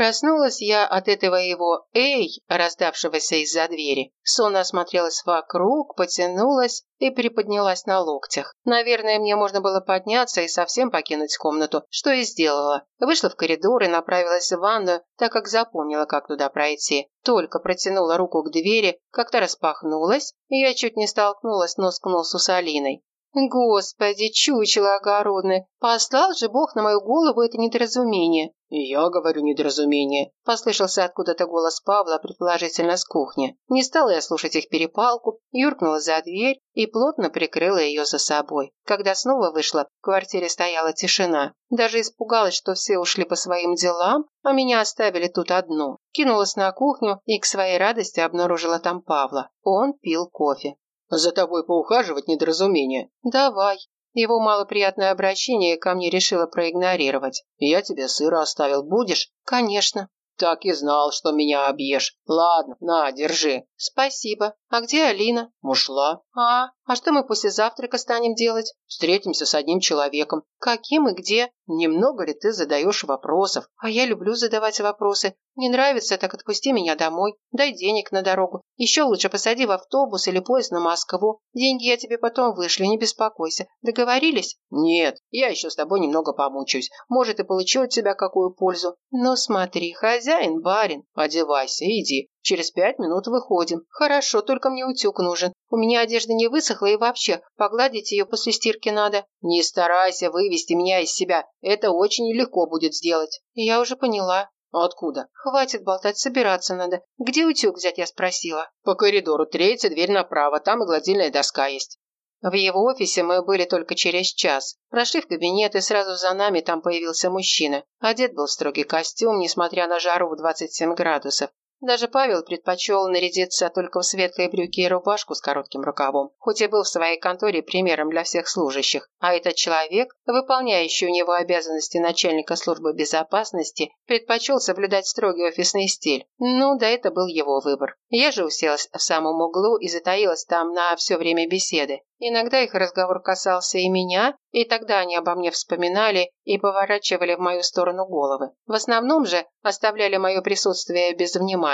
Проснулась я от этого его «эй», раздавшегося из-за двери. Сонно осмотрелась вокруг, потянулась и приподнялась на локтях. Наверное, мне можно было подняться и совсем покинуть комнату, что и сделала. Вышла в коридор и направилась в ванную, так как запомнила, как туда пройти. Только протянула руку к двери, как-то распахнулась, и я чуть не столкнулась нос к носу с Алиной. Господи, чучело огородное, послал же Бог на мою голову это недоразумение. «Я говорю недоразумение», – послышался откуда-то голос Павла, предположительно с кухни. Не стала я слушать их перепалку, юркнула за дверь и плотно прикрыла ее за собой. Когда снова вышла, в квартире стояла тишина. Даже испугалась, что все ушли по своим делам, а меня оставили тут одну. Кинулась на кухню и к своей радости обнаружила там Павла. Он пил кофе. За тобой поухаживать недоразумение. Давай. Его малоприятное обращение ко мне решила проигнорировать. Я тебе сыра оставил, будешь? Конечно. Так и знал, что меня объешь. Ладно, на, держи. Спасибо. А где Алина? Ушла. А, а что мы после завтрака станем делать? Встретимся с одним человеком. Каким и где? Немного ли ты задаешь вопросов? А я люблю задавать вопросы. Не нравится, так отпусти меня домой. Дай денег на дорогу. Еще лучше посади в автобус или поезд на Москву. Деньги я тебе потом вышлю, не беспокойся. Договорились? Нет, я еще с тобой немного помучаюсь. Может, и получу от тебя какую пользу. Ну смотри, хозяин, барин. Одевайся, иди. Через пять минут выходим. Хорошо, только мне утюг нужен. У меня одежда не высохла и вообще, погладить ее после стирки надо. Не старайся вывести меня из себя. Это очень нелегко будет сделать. Я уже поняла. Откуда? Хватит болтать, собираться надо. Где утюг взять, я спросила. По коридору, третья дверь направо, там и гладильная доска есть. В его офисе мы были только через час. Прошли в кабинет, и сразу за нами там появился мужчина. Одет был в строгий костюм, несмотря на жару в 27 градусов. Даже Павел предпочел нарядиться только в светлые брюки и рубашку с коротким рукавом, хоть и был в своей конторе примером для всех служащих. А этот человек, выполняющий у него обязанности начальника службы безопасности, предпочел соблюдать строгий офисный стиль. Ну, да это был его выбор. Я же уселась в самом углу и затаилась там на все время беседы. Иногда их разговор касался и меня, и тогда они обо мне вспоминали и поворачивали в мою сторону головы. В основном же оставляли мое присутствие без внимания.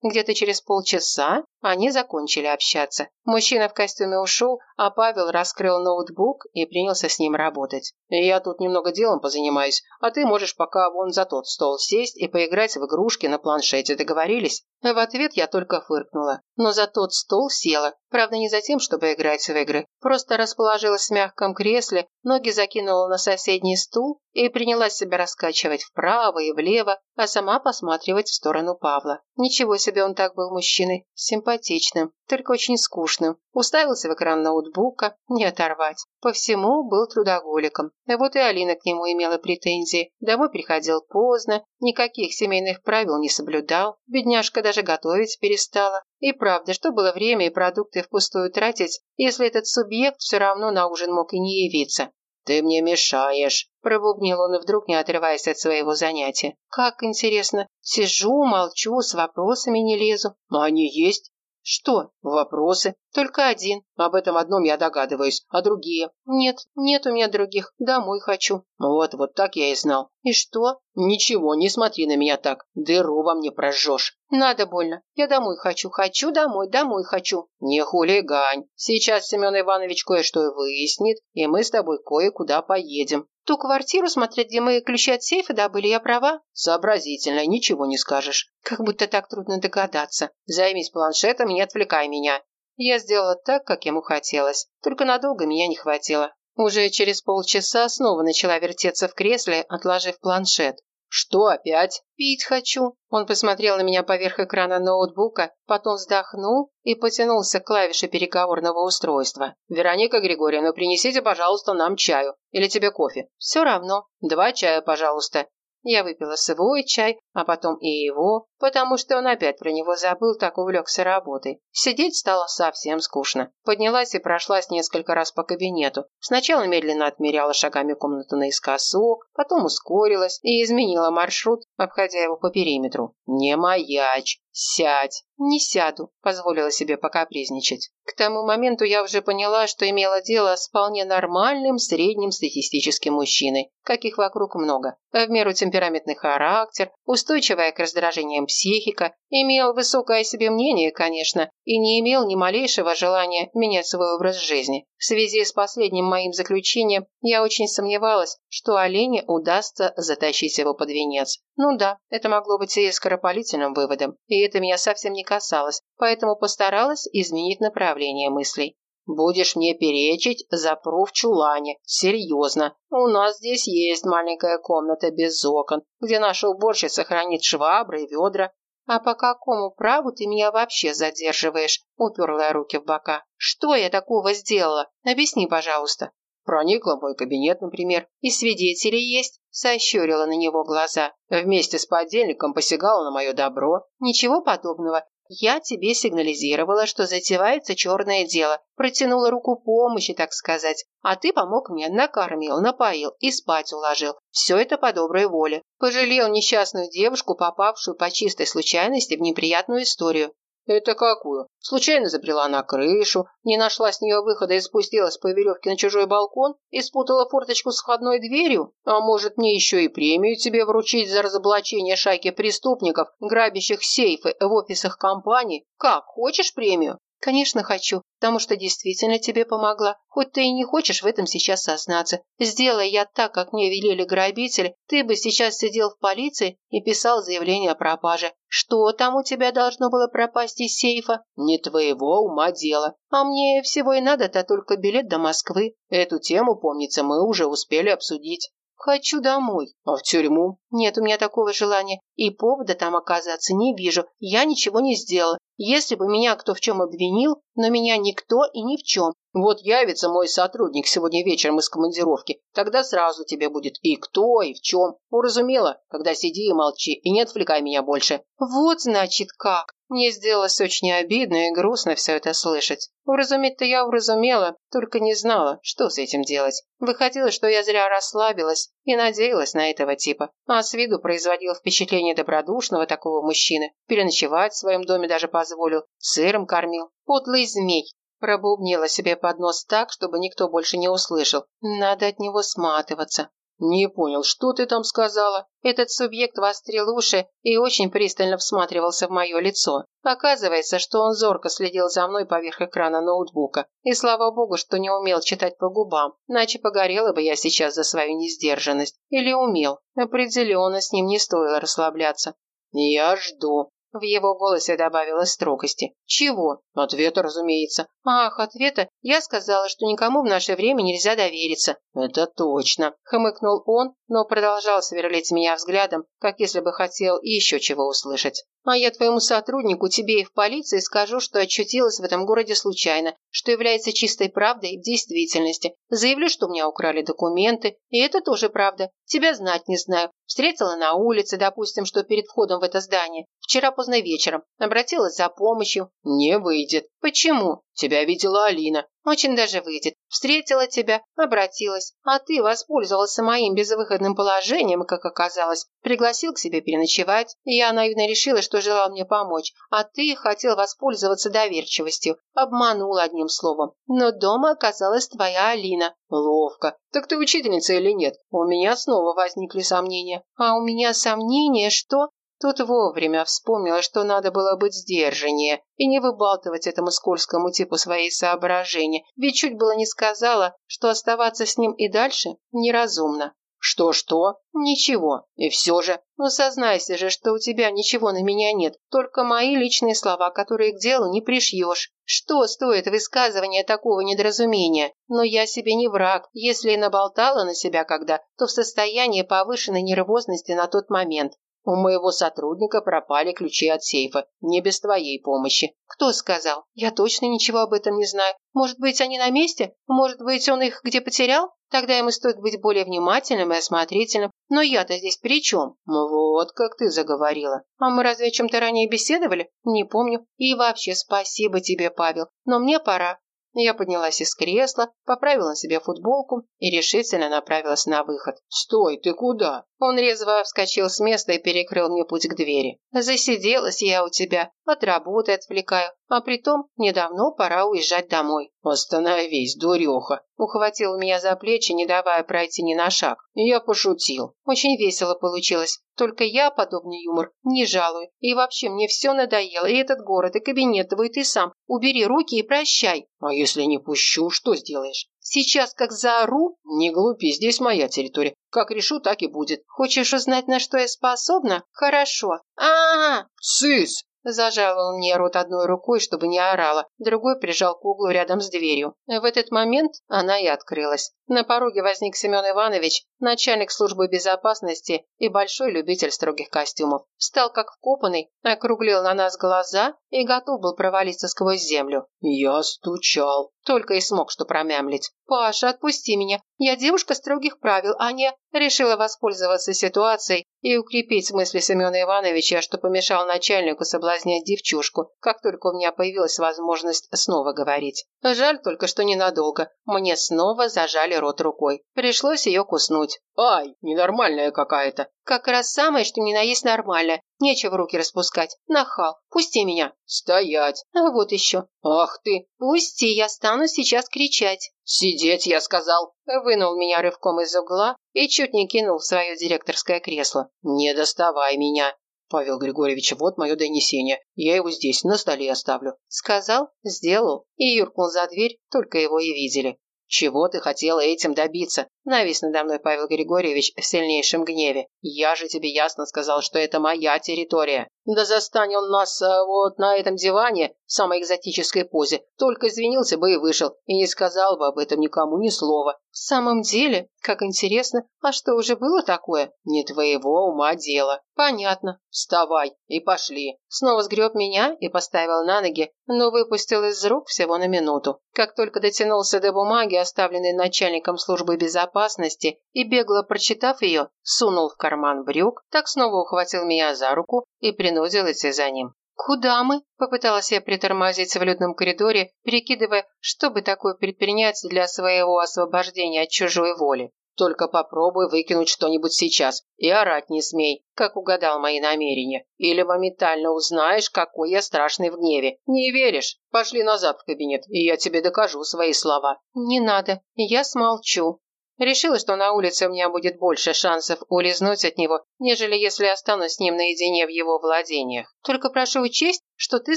Где-то через полчаса они закончили общаться. Мужчина в костюме ушел, а Павел раскрыл ноутбук и принялся с ним работать. «Я тут немного делом позанимаюсь, а ты можешь пока вон за тот стол сесть и поиграть в игрушки на планшете. Договорились?» В ответ я только фыркнула. Но за тот стол села. Правда, не за тем, чтобы играть в игры. Просто расположилась в мягком кресле, ноги закинула на соседний стул и принялась себя раскачивать вправо и влево, а сама посматривать в сторону Павла. Ничего себе он так был мужчиной. Симпатичным, только очень скучным. Уставился в экран ноутбука, не оторвать. По всему был трудоголиком. Вот и Алина к нему имела претензии. Домой приходил поздно, никаких семейных правил не соблюдал. Бедняжка даже готовить перестала. И правда, что было время и продукты впустую тратить, если этот субъект все равно на ужин мог и не явиться. «Ты мне мешаешь», – пробубнил он вдруг, не отрываясь от своего занятия. «Как интересно. Сижу, молчу, с вопросами не лезу». «Они есть?» «Что?» «Вопросы?» «Только один». «Об этом одном я догадываюсь. А другие?» «Нет, нет у меня других. Домой хочу». «Вот, вот так я и знал». «И что?» «Ничего, не смотри на меня так. Дыру во мне прожжешь». «Надо больно. Я домой хочу. Хочу домой, домой хочу». «Не хулигань. Сейчас Семен Иванович кое-что выяснит, и мы с тобой кое-куда поедем». Ту квартиру смотреть, где мы ключи от сейфа добыли, я права? Сообразительно, ничего не скажешь. Как будто так трудно догадаться. Займись планшетом и не отвлекай меня. Я сделала так, как ему хотелось. Только надолго меня не хватило. Уже через полчаса снова начала вертеться в кресле, отложив планшет. «Что опять?» «Пить хочу». Он посмотрел на меня поверх экрана ноутбука, потом вздохнул и потянулся к клавише переговорного устройства. «Вероника Григорьевна, принесите, пожалуйста, нам чаю. Или тебе кофе?» «Все равно. Два чая, пожалуйста». Я выпила свой чай, а потом и его, потому что он опять про него забыл, так увлекся работой. Сидеть стало совсем скучно. Поднялась и прошлась несколько раз по кабинету. Сначала медленно отмеряла шагами комнату наискосок, потом ускорилась и изменила маршрут, обходя его по периметру. «Не маячь!» «Сядь!» «Не сяду», – позволила себе покапризничать. К тому моменту я уже поняла, что имела дело с вполне нормальным средним статистическим мужчиной, каких вокруг много. В меру темпераментный характер, устойчивая к раздражениям психика, имел высокое себе мнение, конечно, и не имел ни малейшего желания менять свой образ жизни. В связи с последним моим заключением я очень сомневалась, что Олене удастся затащить его под венец. Ну да, это могло быть и скоропалительным выводом, и это меня совсем не касалось, поэтому постаралась изменить направление мыслей. «Будешь мне перечить, запру в чулане. Серьезно. У нас здесь есть маленькая комната без окон, где наша уборщица хранит швабры и ведра. «А по какому праву ты меня вообще задерживаешь?» – уперла руки в бока. «Что я такого сделала? Объясни, пожалуйста». «Проникла в мой кабинет, например. И свидетели есть?» – сощурила на него глаза. «Вместе с подельником посягала на мое добро». «Ничего подобного. Я тебе сигнализировала, что затевается черное дело, протянула руку помощи, так сказать, а ты помог мне, накормил, напоил и спать уложил. Все это по доброй воле. Пожалел несчастную девушку, попавшую по чистой случайности в неприятную историю. «Это какую? Случайно забрела на крышу, не нашла с нее выхода и спустилась по веревке на чужой балкон и спутала форточку с входной дверью? А может, мне еще и премию тебе вручить за разоблачение шайки преступников, грабящих сейфы в офисах компаний? Как, хочешь премию?» «Конечно хочу, потому что действительно тебе помогла. Хоть ты и не хочешь в этом сейчас сознаться. Сделай я так, как мне велели грабители, ты бы сейчас сидел в полиции и писал заявление о пропаже. Что там у тебя должно было пропасть из сейфа? Не твоего ума дело. А мне всего и надо-то только билет до Москвы. Эту тему, помнится, мы уже успели обсудить. Хочу домой. А в тюрьму? Нет у меня такого желания. И повода там оказаться не вижу. Я ничего не сделала. Если бы меня кто в чем обвинил, но меня никто и ни в чем. Вот явится мой сотрудник сегодня вечером из командировки, тогда сразу тебе будет и кто, и в чем. Уразумела? Когда сиди и молчи, и не отвлекай меня больше. Вот значит как. Мне сделалось очень обидно и грустно все это слышать. Уразуметь-то я уразумела, только не знала, что с этим делать. Выходило, что я зря расслабилась и надеялась на этого типа, а с виду производил впечатление добродушного такого мужчины. Переночевать в своем доме даже позволил, сыром кормил. Подлый змей. Пробубнила себе под нос так, чтобы никто больше не услышал. Надо от него сматываться. «Не понял, что ты там сказала?» Этот субъект вострил уши и очень пристально всматривался в мое лицо. Оказывается, что он зорко следил за мной поверх экрана ноутбука. И слава богу, что не умел читать по губам, иначе погорела бы я сейчас за свою несдержанность. Или умел. Определенно, с ним не стоило расслабляться. «Я жду», в его голосе добавилось строгости. «Чего?» «Ответа, разумеется». «Ах, ответа? Я сказала, что никому в наше время нельзя довериться». «Это точно», — хмыкнул он, но продолжал сверлить меня взглядом, как если бы хотел еще чего услышать. А я твоему сотруднику, тебе и в полиции скажу, что очутилась в этом городе случайно, что является чистой правдой в действительности. Заявлю, что у меня украли документы, и это тоже правда. Тебя знать не знаю. Встретила на улице, допустим, что перед входом в это здание. Вчера поздно вечером. Обратилась за помощью. Не выйдет. Почему? Тебя видела Алина. Очень даже выйдет. Встретила тебя, обратилась, а ты воспользовался моим безвыходным положением, как оказалось. Пригласил к себе переночевать. Я наивно решила, что желал мне помочь, а ты хотел воспользоваться доверчивостью. Обманул одним словом. Но дома оказалась твоя Алина. Ловко. Так ты учительница или нет? У меня снова возникли сомнения. А у меня сомнения, что... Тут вовремя вспомнила, что надо было быть сдержаннее и не выбалтывать этому скользкому типу свои соображения, ведь чуть было не сказала, что оставаться с ним и дальше неразумно. «Что-что?» «Ничего. И все же?» «Ну, сознайся же, что у тебя ничего на меня нет, только мои личные слова, которые к делу не пришьешь. Что стоит высказывание такого недоразумения? Но я себе не враг. Если и наболтала на себя когда, то в состоянии повышенной нервозности на тот момент. У моего сотрудника пропали ключи от сейфа. Не без твоей помощи. Кто сказал? Я точно ничего об этом не знаю. Может быть, они на месте? Может быть, он их где потерял? Тогда ему стоит быть более внимательным и осмотрительным. Но я-то здесь при чем? Вот как ты заговорила. А мы разве о чем-то ранее беседовали? Не помню. И вообще спасибо тебе, Павел. Но мне пора. Я поднялась из кресла, поправила на себе футболку и решительно направилась на выход. «Стой, ты куда?» Он резво вскочил с места и перекрыл мне путь к двери. «Засиделась я у тебя, от работы отвлекаю, а притом недавно пора уезжать домой». «Остановись, дуреха!» Ухватил меня за плечи, не давая пройти ни на шаг. Я пошутил. Очень весело получилось. Только я подобный юмор не жалую. И вообще мне все надоело. И этот город, и кабинет твой, ты сам. Убери руки и прощай. А если не пущу, что сделаешь? Сейчас как заору? Не глупи, здесь моя территория. Как решу, так и будет. Хочешь узнать, на что я способна? Хорошо. А, -а, -а! Сыс! Зажал он мне рот одной рукой, чтобы не орала, другой прижал к углу рядом с дверью. В этот момент она и открылась. На пороге возник Семен Иванович, начальник службы безопасности и большой любитель строгих костюмов. Встал как вкопанный, округлил на нас глаза и готов был провалиться сквозь землю. «Я стучал», — только и смог что промямлить. «Паша, отпусти меня. Я девушка строгих правил, а не...» Решила воспользоваться ситуацией и укрепить мысли Семена Ивановича, что помешал начальнику соблазнять девчушку, как только у меня появилась возможность снова говорить. Жаль только, что ненадолго. Мне снова зажали рот рукой. Пришлось ее куснуть. «Ай, ненормальная какая-то!» «Как раз самое, что ни на есть нормальное. Нечего руки распускать. Нахал. Пусти меня». «Стоять!» «А вот еще». «Ах ты!» «Пусти, я стану сейчас кричать». «Сидеть, я сказал!» Вынул меня рывком из угла и чуть не кинул в свое директорское кресло. «Не доставай меня!» «Павел Григорьевич, вот мое донесение. Я его здесь, на столе оставлю». Сказал, сделал и юркнул за дверь, только его и видели. «Чего ты хотела этим добиться?» Навис надо мной Павел Григорьевич в сильнейшем гневе. «Я же тебе ясно сказал, что это моя территория. Да застань он нас а, вот на этом диване в самой экзотической позе. Только извинился бы и вышел, и не сказал бы об этом никому ни слова». «В самом деле? Как интересно. А что, уже было такое?» «Не твоего ума дело». «Понятно. Вставай и пошли». Снова сгреб меня и поставил на ноги, но выпустил из рук всего на минуту. Как только дотянулся до бумаги, оставленной начальником службы безопасности, и бегло прочитав ее, сунул в карман брюк, так снова ухватил меня за руку и принудил идти за ним. «Куда мы?» – попыталась я притормозить в людном коридоре, перекидывая, что бы такое предпринять для своего освобождения от чужой воли. Только попробуй выкинуть что-нибудь сейчас и орать не смей, как угадал мои намерения. Или моментально узнаешь, какой я страшный в гневе. Не веришь? Пошли назад в кабинет, и я тебе докажу свои слова». «Не надо, я смолчу», Решила, что на улице у меня будет больше шансов улизнуть от него, нежели если останусь с ним наедине в его владениях. Только прошу учесть, что ты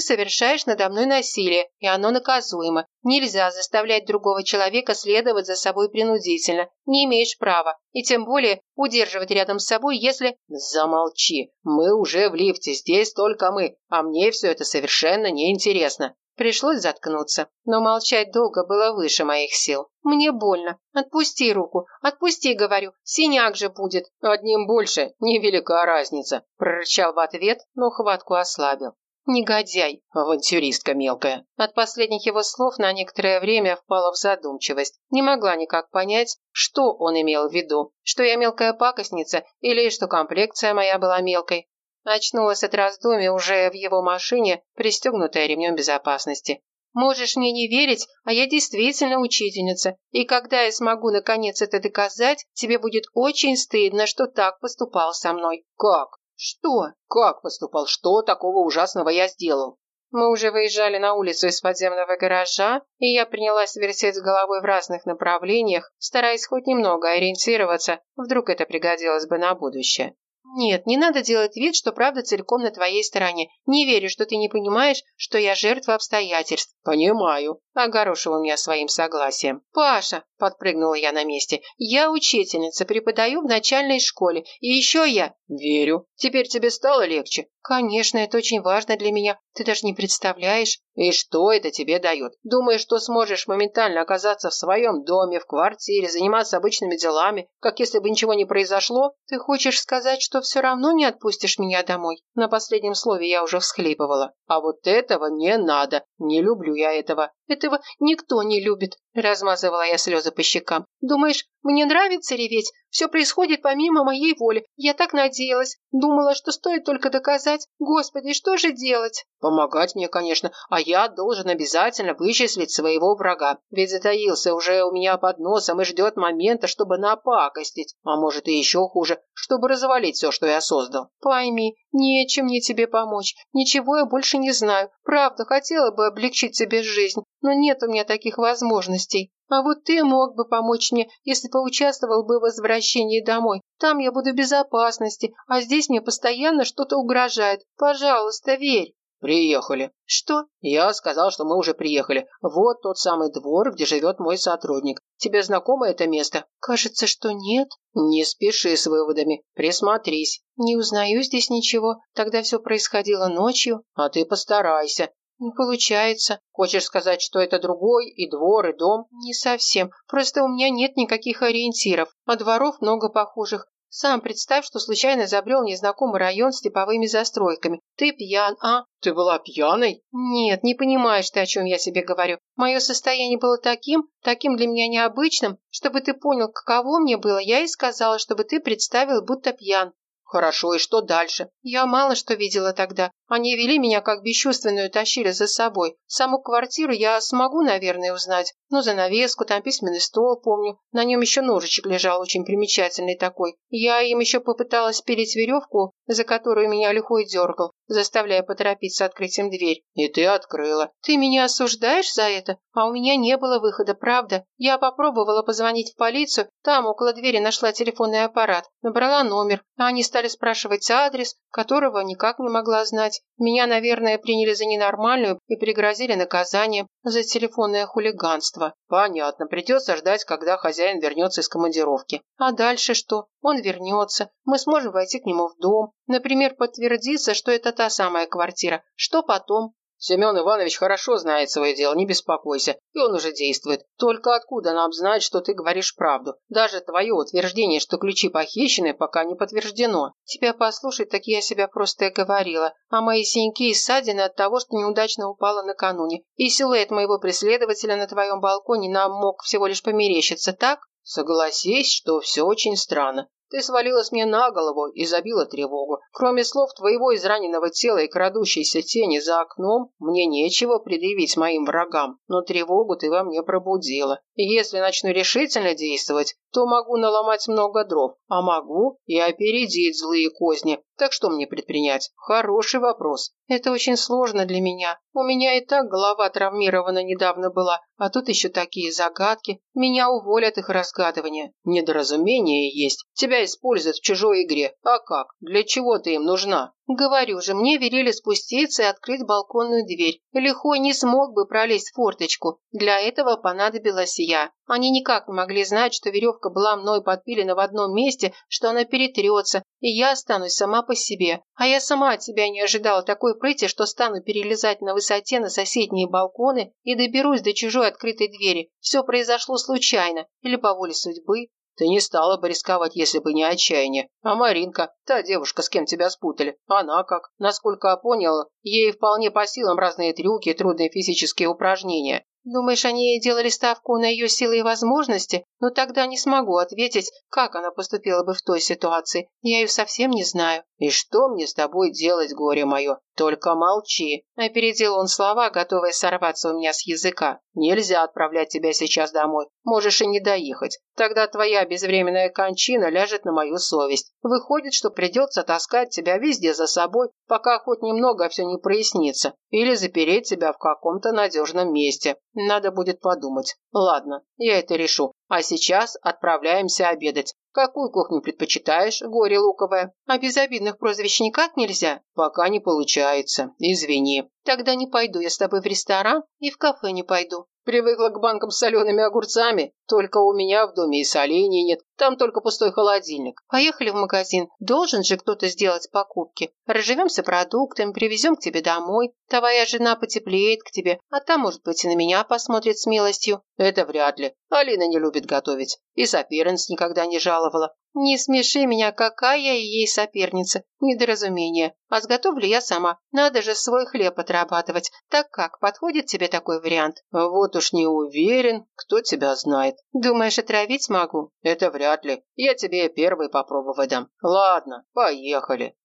совершаешь надо мной насилие, и оно наказуемо. Нельзя заставлять другого человека следовать за собой принудительно. Не имеешь права. И тем более удерживать рядом с собой, если... Замолчи. Мы уже в лифте, здесь только мы, а мне все это совершенно неинтересно. Пришлось заткнуться, но молчать долго было выше моих сил. «Мне больно. Отпусти руку. Отпусти, говорю. Синяк же будет». «Одним больше. Невелика разница», – прорычал в ответ, но хватку ослабил. «Негодяй!» «Авантюристка мелкая!» От последних его слов на некоторое время впала в задумчивость. Не могла никак понять, что он имел в виду. Что я мелкая пакостница или что комплекция моя была мелкой. Очнулась от раздумий уже в его машине, пристегнутая ремнем безопасности. «Можешь мне не верить, а я действительно учительница, и когда я смогу наконец это доказать, тебе будет очень стыдно, что так поступал со мной». «Как?» «Что?» «Как поступал? Что такого ужасного я сделал?» Мы уже выезжали на улицу из подземного гаража, и я принялась вертеть головой в разных направлениях, стараясь хоть немного ориентироваться, вдруг это пригодилось бы на будущее. «Нет, не надо делать вид, что правда целиком на твоей стороне. Не верю, что ты не понимаешь, что я жертва обстоятельств». «Понимаю», – огорошил меня своим согласием. «Паша», – подпрыгнула я на месте, – «я учительница, преподаю в начальной школе. И еще я...» «Верю. Теперь тебе стало легче?» «Конечно, это очень важно для меня. Ты даже не представляешь». «И что это тебе дает? Думаешь, что сможешь моментально оказаться в своем доме, в квартире, заниматься обычными делами, как если бы ничего не произошло?» «Ты хочешь сказать, что все равно не отпустишь меня домой?» На последнем слове я уже всхлипывала. А вот этого не надо. Не люблю я этого. Этого никто не любит, размазывала я слезы по щекам. Думаешь, мне нравится реветь? Все происходит помимо моей воли. Я так надеялась. Думала, что стоит только доказать. Господи, что же делать? Помогать мне, конечно, а я должен обязательно вычислить своего врага. Ведь затаился уже у меня под носом и ждет момента, чтобы напакостить. А может и еще хуже, чтобы развалить все, что я создал. Пойми, нечем мне тебе помочь. Ничего я больше не знаю. Правда, хотела бы облегчить тебе жизнь, но нет у меня таких возможностей. А вот ты мог бы помочь мне, если поучаствовал бы в возвращении домой. Там я буду в безопасности, а здесь мне постоянно что-то угрожает. Пожалуйста, верь. «Приехали». «Что?» «Я сказал, что мы уже приехали. Вот тот самый двор, где живет мой сотрудник. Тебе знакомо это место?» «Кажется, что нет». «Не спеши с выводами. Присмотрись». «Не узнаю здесь ничего. Тогда все происходило ночью». «А ты постарайся. «Не получается. Хочешь сказать, что это другой, и двор, и дом?» «Не совсем. Просто у меня нет никаких ориентиров, а дворов много похожих. Сам представь, что случайно забрел незнакомый район с типовыми застройками. Ты пьян, а? Ты была пьяной? Нет, не понимаешь ты, о чем я себе говорю. Мое состояние было таким, таким для меня необычным, чтобы ты понял, каково мне было, я и сказала, чтобы ты представил, будто пьян. Хорошо, и что дальше? Я мало что видела тогда. Они вели меня как бесчувственную, тащили за собой. Саму квартиру я смогу, наверное, узнать. Ну, занавеску, там письменный стол, помню. На нем еще ножичек лежал, очень примечательный такой. Я им еще попыталась пилить веревку, за которую меня лихой дергал, заставляя поторопиться открыть им дверь. И ты открыла. Ты меня осуждаешь за это? А у меня не было выхода, правда. Я попробовала позвонить в полицию, там около двери нашла телефонный аппарат, набрала номер, а они стали спрашивать адрес, которого никак не могла знать. Меня, наверное, приняли за ненормальную и пригрозили наказанием за телефонное хулиганство. Понятно, придется ждать, когда хозяин вернется из командировки. А дальше что? Он вернется, мы сможем войти к нему в дом. Например, подтвердиться, что это та самая квартира. Что потом? Семен Иванович хорошо знает свое дело, не беспокойся. И он уже действует. Только откуда нам знать, что ты говоришь правду? Даже твое утверждение, что ключи похищены, пока не подтверждено. Тебя послушать, так я себя просто и говорила. А мои синяки и ссадины от того, что неудачно упала накануне. И силуэт моего преследователя на твоем балконе нам мог всего лишь померещиться, так? Согласись, что все очень странно. Ты свалилась мне на голову и забила тревогу. Кроме слов твоего израненного тела и крадущейся тени за окном, мне нечего предъявить моим врагам, но тревогу ты во мне пробудила. И если начну решительно действовать, то могу наломать много дров, а могу и опередить злые козни. Так что мне предпринять? Хороший вопрос. Это очень сложно для меня. У меня и так голова травмирована недавно была, а тут еще такие загадки. Меня уволят их разгадывание. Недоразумение есть. Тебя используют в чужой игре. А как? Для чего ты им нужна? Говорю же, мне велели спуститься и открыть балконную дверь. Лихой не смог бы пролезть в форточку. Для этого понадобилась я. Они никак не могли знать, что веревка была мной подпилена в одном месте, что она перетрется, и я останусь сама по себе. А я сама от себя не ожидала такой прыти, что стану перелезать на высоте на соседние балконы и доберусь до чужой открытой двери. Все произошло случайно или по воле судьбы. Ты не стала бы рисковать, если бы не отчаяние. А Маринка, та девушка, с кем тебя спутали, она как? Насколько я понял, ей вполне по силам разные трюки и трудные физические упражнения. Думаешь, они делали ставку на ее силы и возможности? Но тогда не смогу ответить, как она поступила бы в той ситуации. Я ее совсем не знаю. И что мне с тобой делать, горе мое? Только молчи. Опередил он слова, готовые сорваться у меня с языка. Нельзя отправлять тебя сейчас домой. Можешь и не доехать. Тогда твоя безвременная кончина ляжет на мою совесть. Выходит, что придется таскать тебя везде за собой, пока хоть немного все не прояснится. Или запереть тебя в каком-то надежном месте. Надо будет подумать. Ладно, я это решу. А сейчас отправляемся обедать. Какую кухню предпочитаешь, горе луковое? А без обидных прозвищ никак нельзя? Пока не получается. Извини. Тогда не пойду я с тобой в ресторан и в кафе не пойду. Привыкла к банкам с солеными огурцами. Только у меня в доме и солений нет. Там только пустой холодильник. Поехали в магазин. Должен же кто-то сделать покупки. Разживемся продуктами, привезем к тебе домой. Твоя жена потеплеет к тебе, а там, может быть, и на меня посмотрит с милостью. Это вряд ли. Алина не любит готовить. И соперниц никогда не жаловала. Не смеши меня, какая я ей соперница. Недоразумение. А сготовлю я сама. Надо же свой хлеб отрабатывать. Так как, подходит тебе такой вариант? Вот уж не уверен, кто тебя знает. Думаешь, отравить могу? Это вряд ли. Я тебе первый попробовать дам. Ладно, поехали.